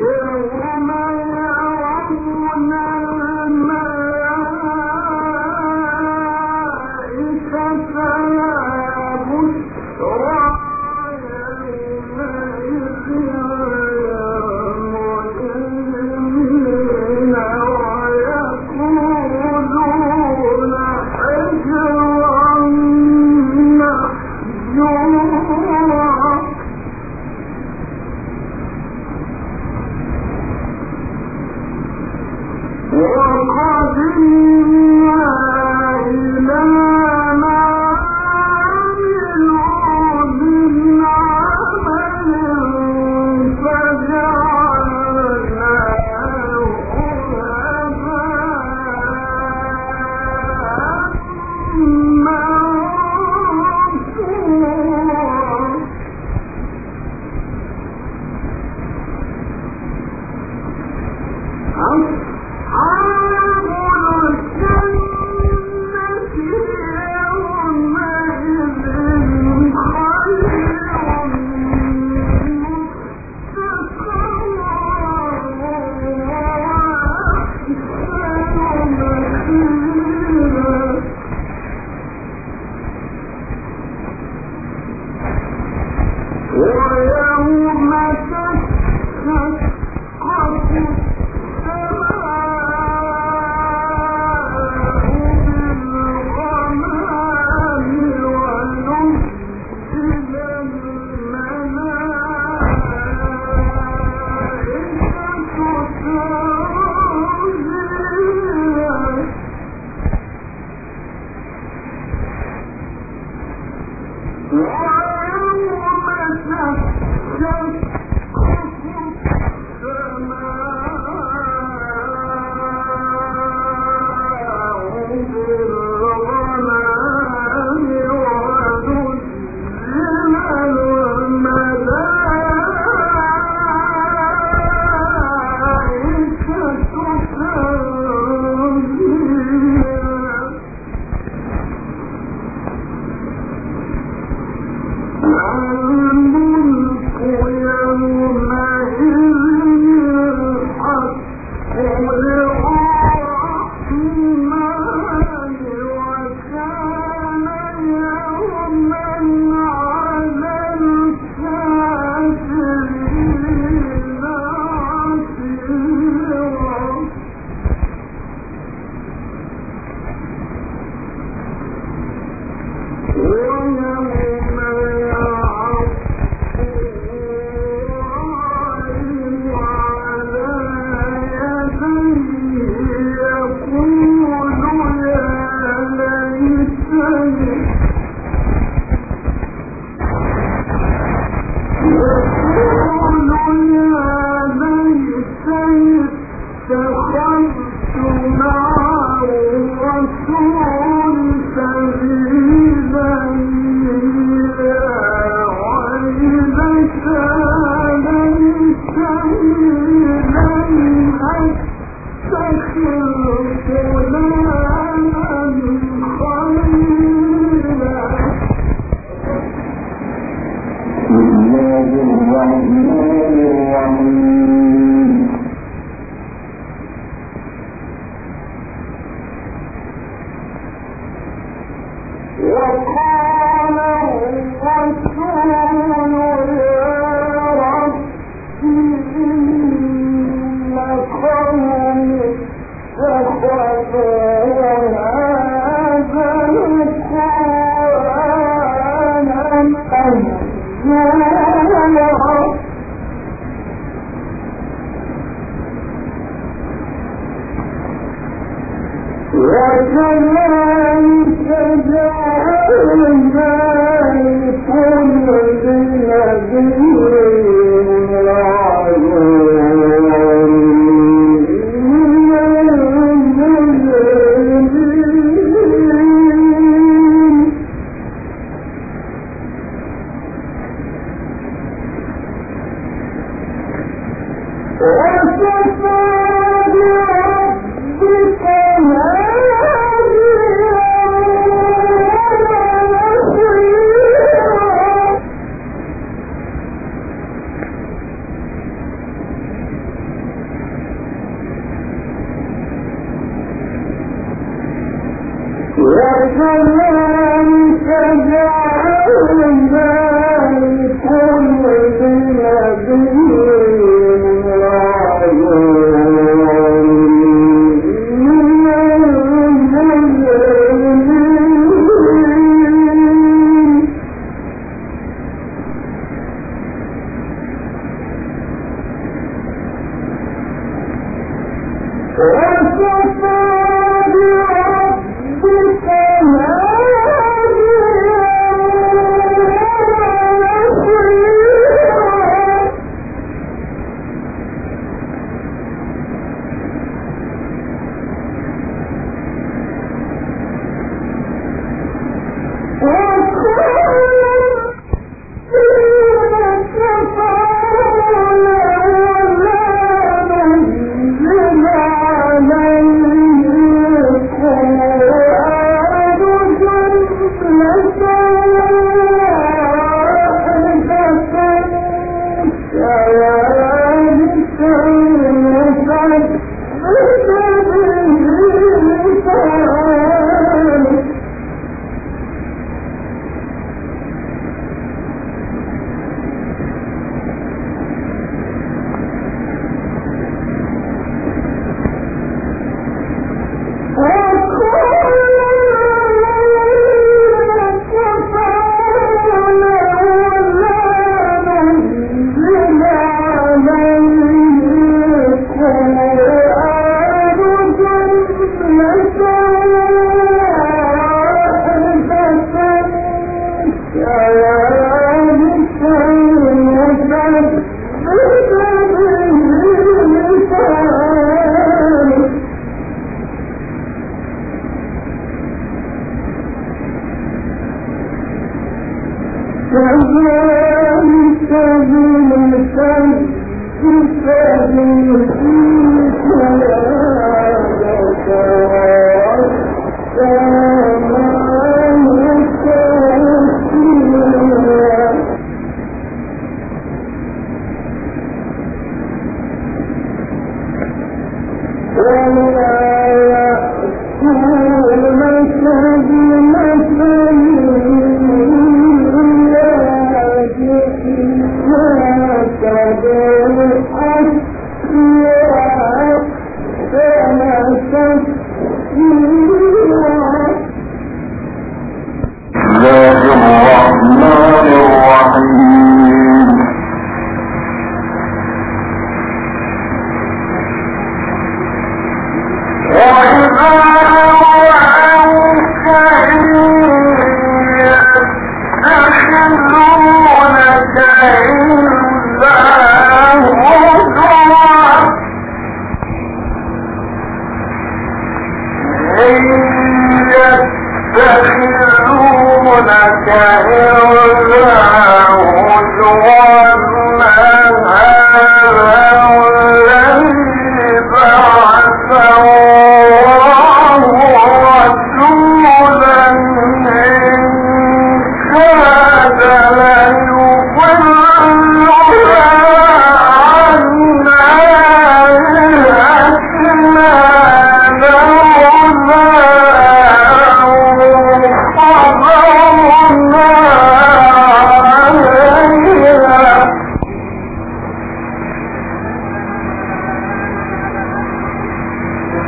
يوم Ah. الرحمن الرحيم أنت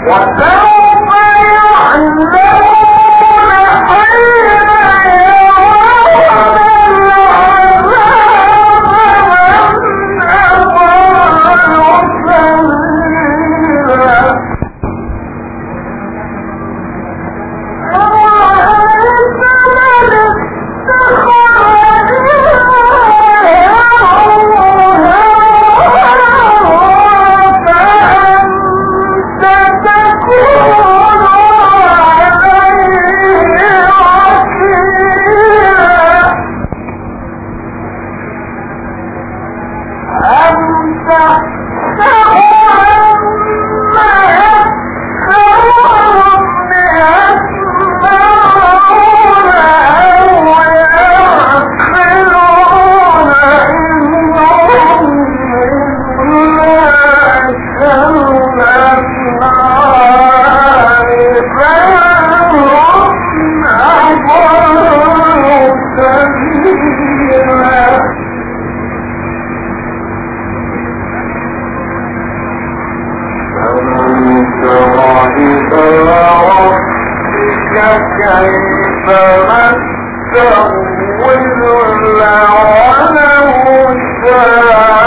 Yeah. كيف فمسه العلم الشاعر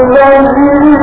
الذين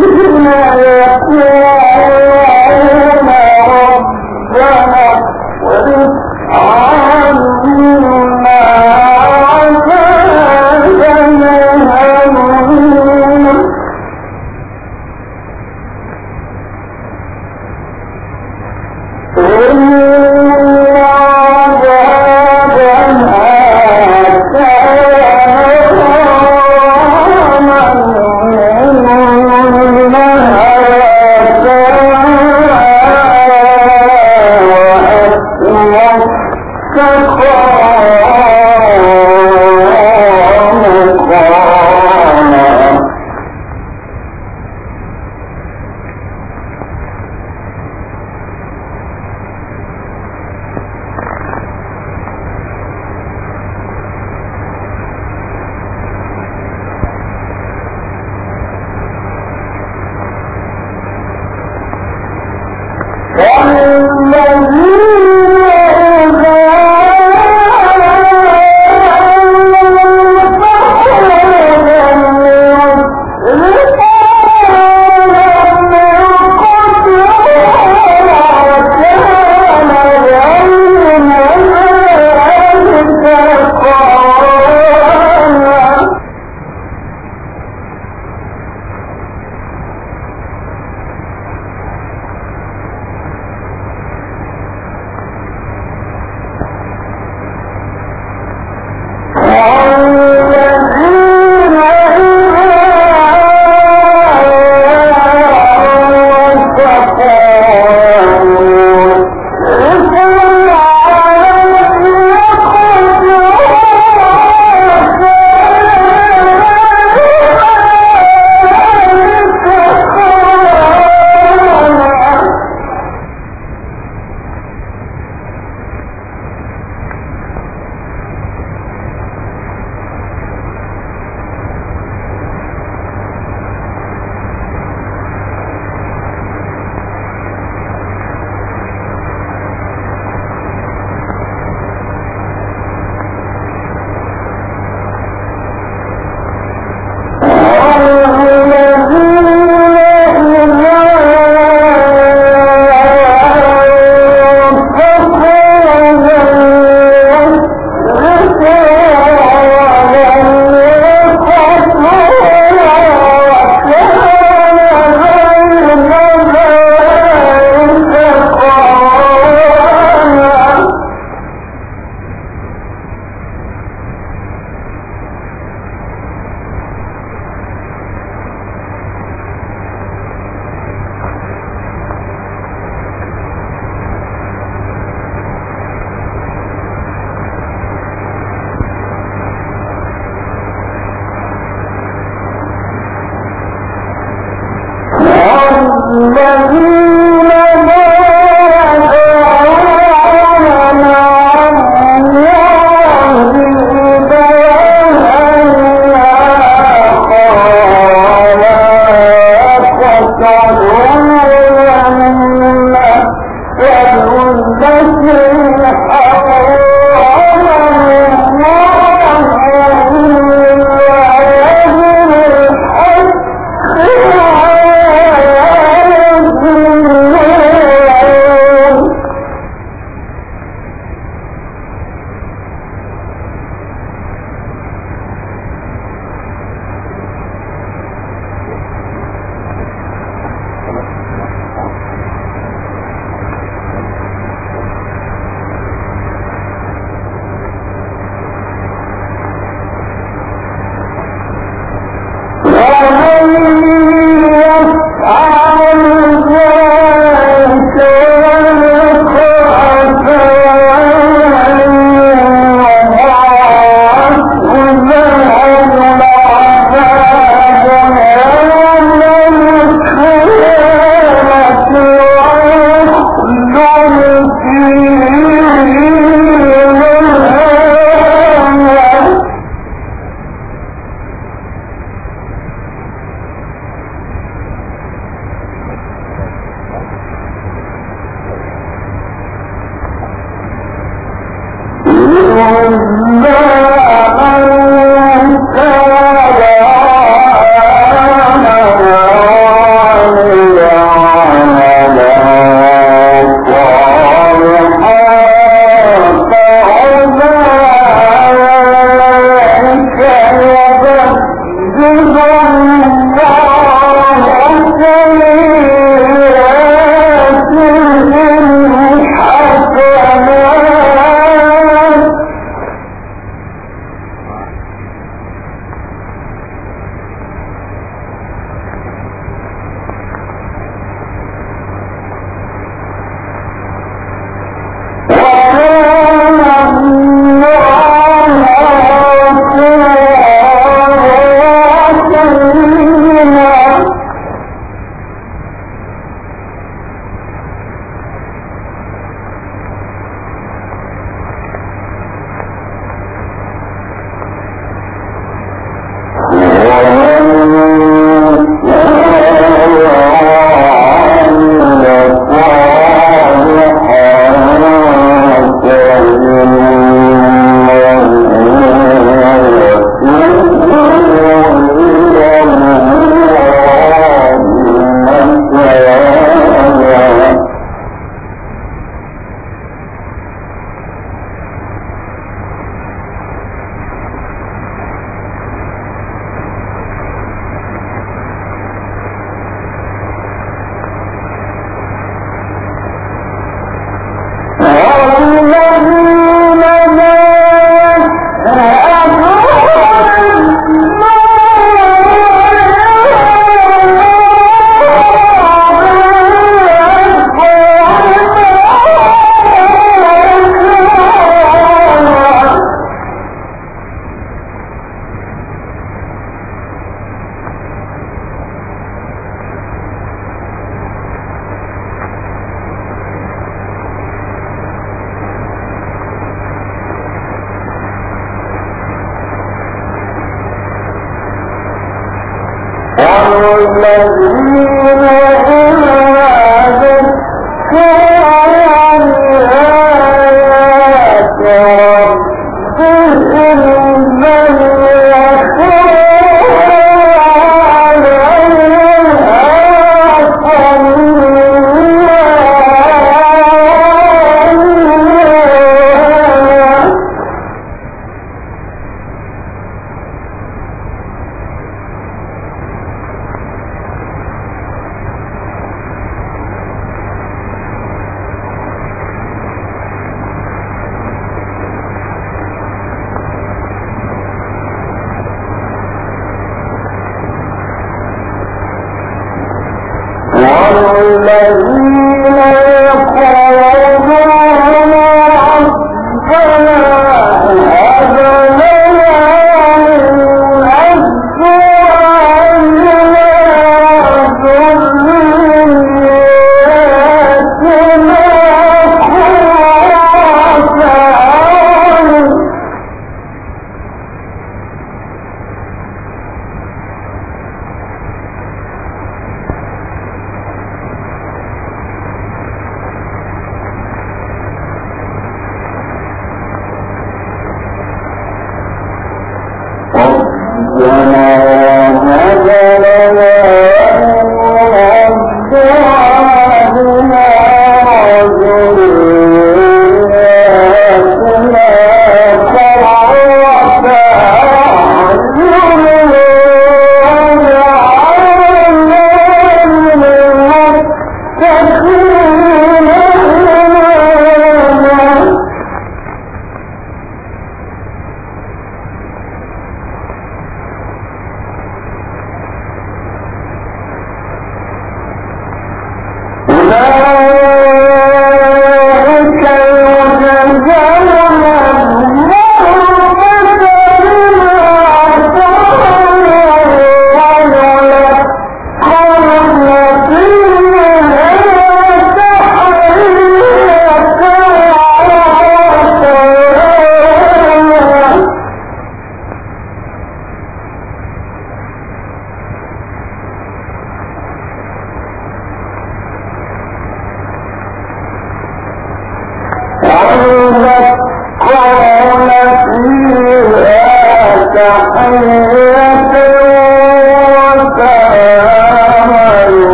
حسنت